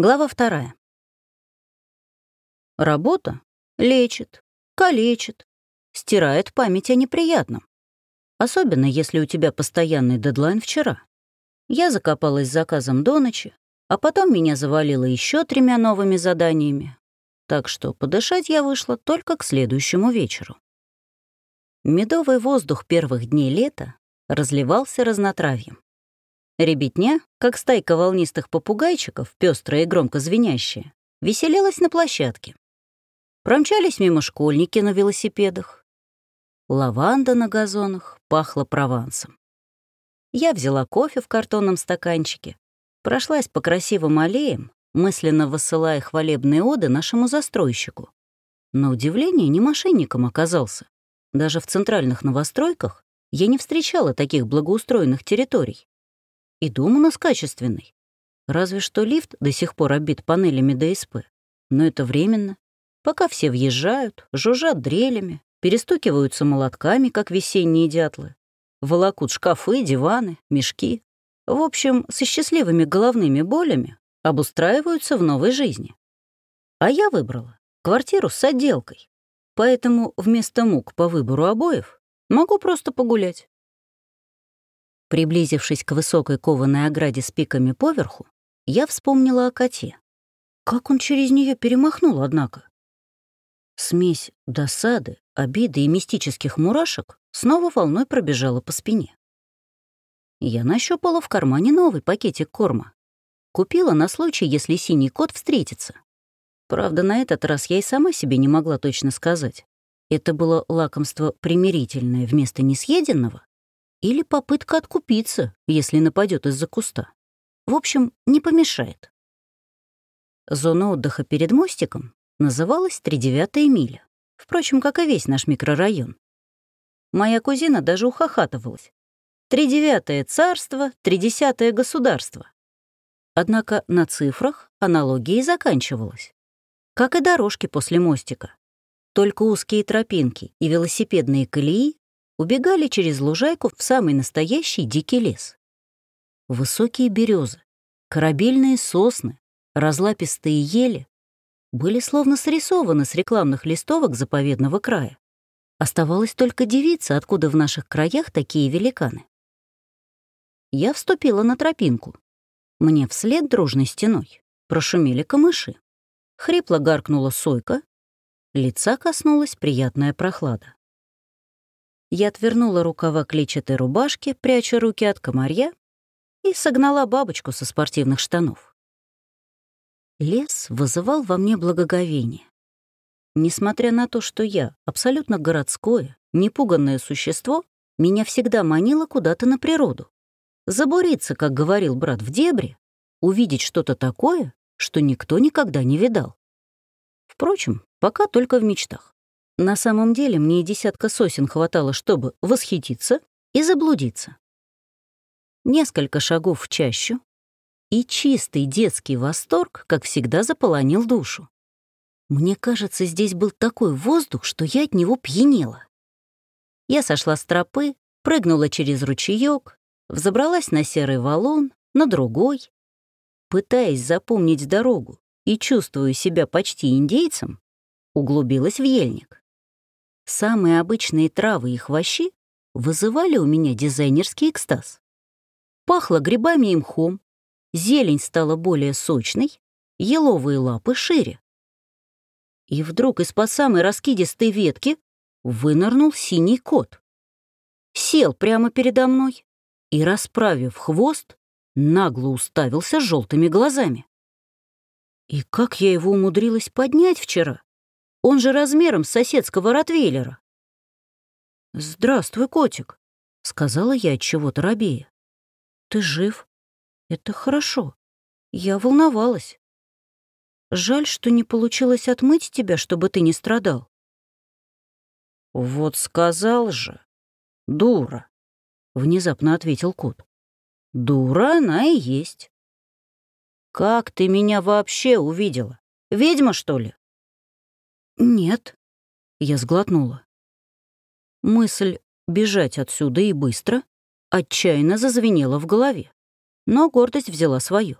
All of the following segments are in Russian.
Глава вторая. Работа лечит, калечит, стирает память о неприятном. Особенно, если у тебя постоянный дедлайн вчера. Я закопалась с заказом до ночи, а потом меня завалило еще тремя новыми заданиями. Так что подышать я вышла только к следующему вечеру. Медовый воздух первых дней лета разливался разнотравьем. Ребятня, как стайка волнистых попугайчиков, пестрая и громко звенящая, веселилась на площадке. Промчались мимо школьники на велосипедах. Лаванда на газонах пахла провансом. Я взяла кофе в картонном стаканчике, прошлась по красивым аллеям, мысленно высылая хвалебные оды нашему застройщику. На удивление, не мошенником оказался. Даже в центральных новостройках я не встречала таких благоустроенных территорий. И дом у нас качественный. Разве что лифт до сих пор обит панелями ДСП. Но это временно. Пока все въезжают, жужжат дрелями, перестукиваются молотками, как весенние дятлы, волокут шкафы, диваны, мешки. В общем, со счастливыми головными болями обустраиваются в новой жизни. А я выбрала квартиру с отделкой, поэтому вместо мук по выбору обоев могу просто погулять. Приблизившись к высокой кованой ограде с пиками поверху, я вспомнила о коте. Как он через нее перемахнул, однако? Смесь досады, обиды и мистических мурашек снова волной пробежала по спине. Я нащупала в кармане новый пакетик корма. Купила на случай, если синий кот встретится. Правда, на этот раз я и сама себе не могла точно сказать. Это было лакомство примирительное вместо несъеденного или попытка откупиться, если нападет из-за куста. В общем, не помешает. Зона отдыха перед мостиком называлась «Тридевятая миля», впрочем, как и весь наш микрорайон. Моя кузина даже ухахатывалась. «Тридевятое царство, тридесятое государство». Однако на цифрах аналогия заканчивалась. Как и дорожки после мостика. Только узкие тропинки и велосипедные колеи убегали через лужайку в самый настоящий дикий лес. Высокие березы, корабельные сосны, разлапистые ели были словно срисованы с рекламных листовок заповедного края. Оставалось только дивиться, откуда в наших краях такие великаны. Я вступила на тропинку. Мне вслед дружной стеной прошумели камыши. Хрипло гаркнула сойка. Лица коснулась приятная прохлада. Я отвернула рукава клетчатой рубашки, пряча руки от комарья, и согнала бабочку со спортивных штанов. Лес вызывал во мне благоговение. Несмотря на то, что я абсолютно городское, непуганное существо, меня всегда манило куда-то на природу. Забуриться, как говорил брат, в дебри, увидеть что-то такое, что никто никогда не видал. Впрочем, пока только в мечтах. На самом деле мне и десятка сосен хватало, чтобы восхититься и заблудиться. Несколько шагов в чащу, и чистый детский восторг, как всегда, заполонил душу. Мне кажется, здесь был такой воздух, что я от него пьянела. Я сошла с тропы, прыгнула через ручеёк, взобралась на серый валун, на другой. Пытаясь запомнить дорогу и чувствуя себя почти индейцем, углубилась в ельник. Самые обычные травы и хвощи вызывали у меня дизайнерский экстаз. Пахло грибами и мхом, зелень стала более сочной, еловые лапы шире. И вдруг из-под самой раскидистой ветки вынырнул синий кот. Сел прямо передо мной и, расправив хвост, нагло уставился желтыми глазами. И как я его умудрилась поднять вчера? Он же размером с соседского ротвейлера. «Здравствуй, котик», — сказала я от чего-то рабея. «Ты жив? Это хорошо. Я волновалась. Жаль, что не получилось отмыть тебя, чтобы ты не страдал». «Вот сказал же, дура», — внезапно ответил кот. «Дура она и есть». «Как ты меня вообще увидела? Ведьма, что ли?» «Нет», — я сглотнула. Мысль бежать отсюда и быстро отчаянно зазвенела в голове, но гордость взяла свою.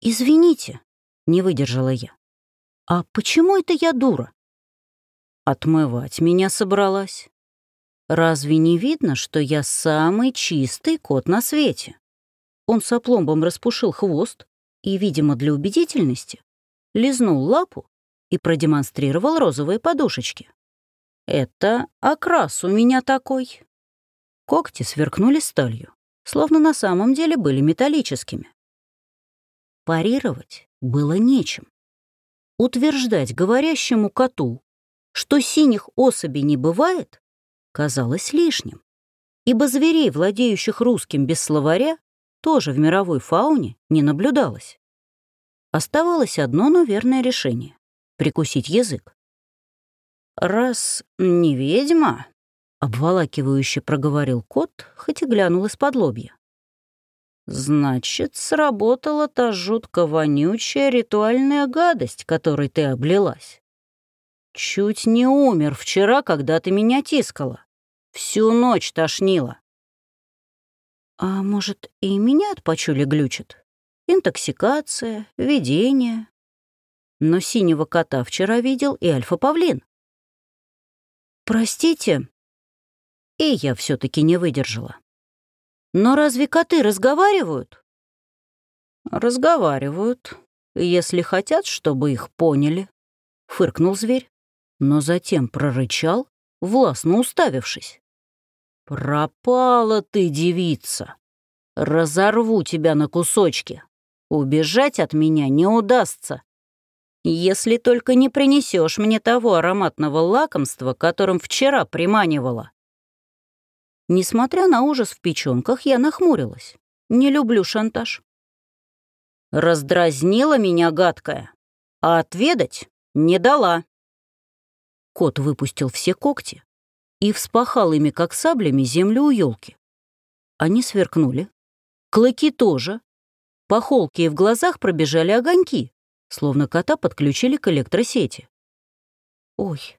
«Извините», — не выдержала я. «А почему это я дура?» «Отмывать меня собралась. Разве не видно, что я самый чистый кот на свете?» Он с опломбом распушил хвост и, видимо, для убедительности, лизнул лапу и продемонстрировал розовые подушечки. «Это окрас у меня такой». Когти сверкнули сталью, словно на самом деле были металлическими. Парировать было нечем. Утверждать говорящему коту, что синих особей не бывает, казалось лишним, ибо зверей, владеющих русским без словаря, тоже в мировой фауне не наблюдалось. Оставалось одно, но верное решение — прикусить язык. «Раз не ведьма», — обволакивающе проговорил кот, хоть и глянул из-под лобья. «Значит, сработала та жутко вонючая ритуальная гадость, которой ты облилась. Чуть не умер вчера, когда ты меня тискала. Всю ночь тошнило. А может, и меня от почули глючит? Интоксикация, видение. Но синего кота вчера видел и альфа-павлин. Простите. И я все таки не выдержала. Но разве коты разговаривают? Разговаривают, если хотят, чтобы их поняли, фыркнул зверь, но затем прорычал, властно уставившись. «Пропала ты, девица! Разорву тебя на кусочки. Убежать от меня не удастся. Если только не принесешь мне того ароматного лакомства, которым вчера приманивала». Несмотря на ужас в печенках, я нахмурилась. Не люблю шантаж. Раздразнила меня гадкая, а отведать не дала. Кот выпустил все когти, и вспахал ими, как саблями, землю у елки. Они сверкнули. Клыки тоже. По холке и в глазах пробежали огоньки, словно кота подключили к электросети. Ой,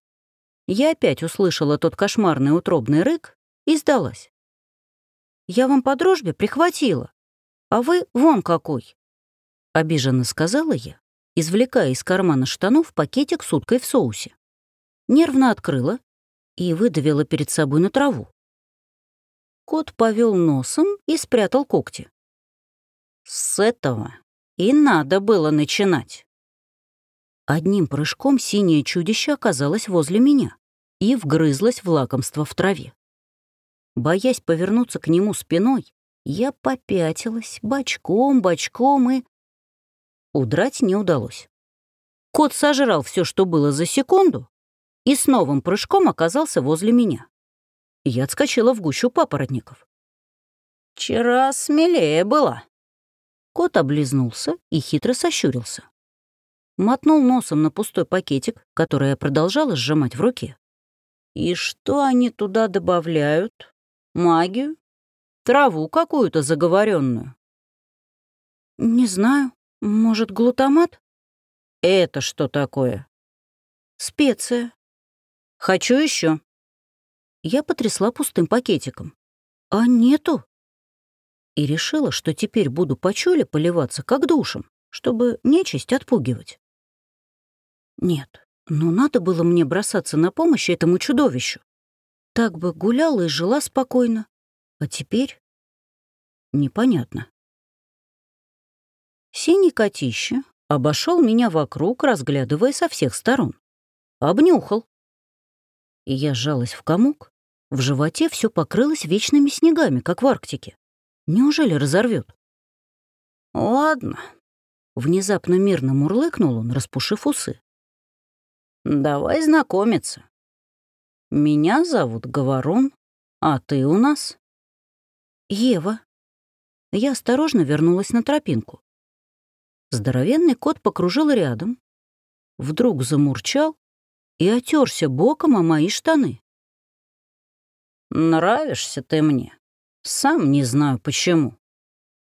я опять услышала тот кошмарный утробный рык и сдалась. Я вам по дружбе прихватила, а вы вон какой. Обиженно сказала я, извлекая из кармана штанов пакетик с уткой в соусе. Нервно открыла и выдавила перед собой на траву. Кот повел носом и спрятал когти. С этого и надо было начинать. Одним прыжком синее чудище оказалось возле меня и вгрызлось в лакомство в траве. Боясь повернуться к нему спиной, я попятилась бочком-бочком и... Удрать не удалось. Кот сожрал все, что было за секунду, и с новым прыжком оказался возле меня. Я отскочила в гущу папоротников. «Вчера смелее была». Кот облизнулся и хитро сощурился. Мотнул носом на пустой пакетик, который я продолжала сжимать в руке. «И что они туда добавляют? Магию? Траву какую-то заговоренную? «Не знаю. Может, глутамат?» «Это что такое?» «Специя. Хочу еще. Я потрясла пустым пакетиком. А нету. И решила, что теперь буду по чуле поливаться, как душем, чтобы нечисть отпугивать. Нет, ну надо было мне бросаться на помощь этому чудовищу. Так бы гуляла и жила спокойно. А теперь непонятно. Синий котище обошел меня вокруг, разглядывая со всех сторон. Обнюхал и я сжалась в комок, в животе все покрылось вечными снегами, как в Арктике. Неужели разорвет? «Ладно», — внезапно мирно мурлыкнул он, распушив усы. «Давай знакомиться. Меня зовут Говорон, а ты у нас?» «Ева». Я осторожно вернулась на тропинку. Здоровенный кот покружил рядом, вдруг замурчал и отерся боком о мои штаны. «Нравишься ты мне. Сам не знаю почему.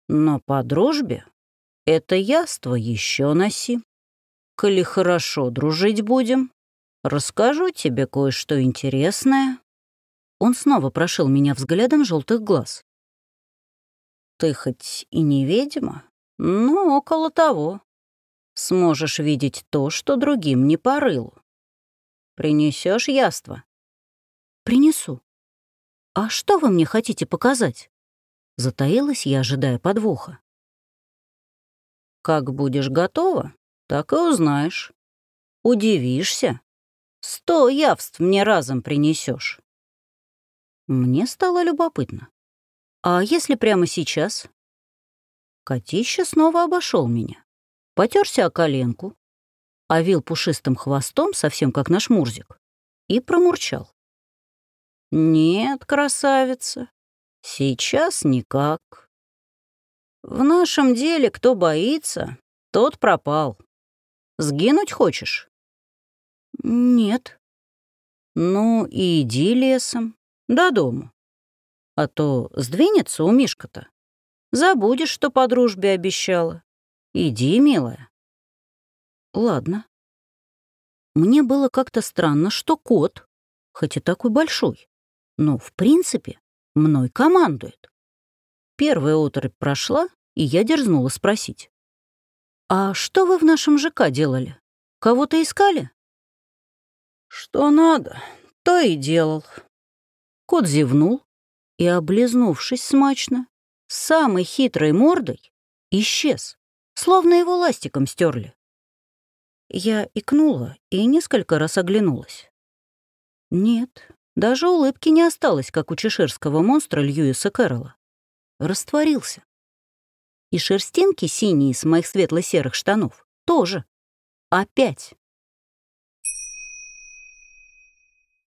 Но по дружбе это яство еще носи. Коли хорошо дружить будем, расскажу тебе кое-что интересное». Он снова прошел меня взглядом желтых глаз. «Ты хоть и не ведьма, Ну, около того. Сможешь видеть то, что другим не по рылу. Принесешь яство? Принесу. А что вы мне хотите показать? Затаилась я, ожидая подвоха. Как будешь готова, так и узнаешь. Удивишься. Сто явств мне разом принесешь. Мне стало любопытно. А если прямо сейчас? Котище снова обошел меня. Потерся о коленку, овил пушистым хвостом, совсем как наш Мурзик, и промурчал. «Нет, красавица, сейчас никак. В нашем деле кто боится, тот пропал. Сгинуть хочешь?» «Нет». «Ну, и иди лесом, до дому. А то сдвинется у Мишка-то. Забудешь, что по дружбе обещала. Иди, милая». «Ладно». Мне было как-то странно, что кот, хоть и такой большой, но, в принципе, мной командует. Первая оторопь прошла, и я дерзнула спросить. «А что вы в нашем ЖК делали? Кого-то искали?» «Что надо, то и делал». Кот зевнул и, облизнувшись смачно, самой хитрой мордой исчез, словно его ластиком стерли. Я икнула и несколько раз оглянулась. Нет, даже улыбки не осталось, как у чеширского монстра Льюиса Кэрролла. Растворился. И шерстинки синие с моих светло-серых штанов тоже. Опять.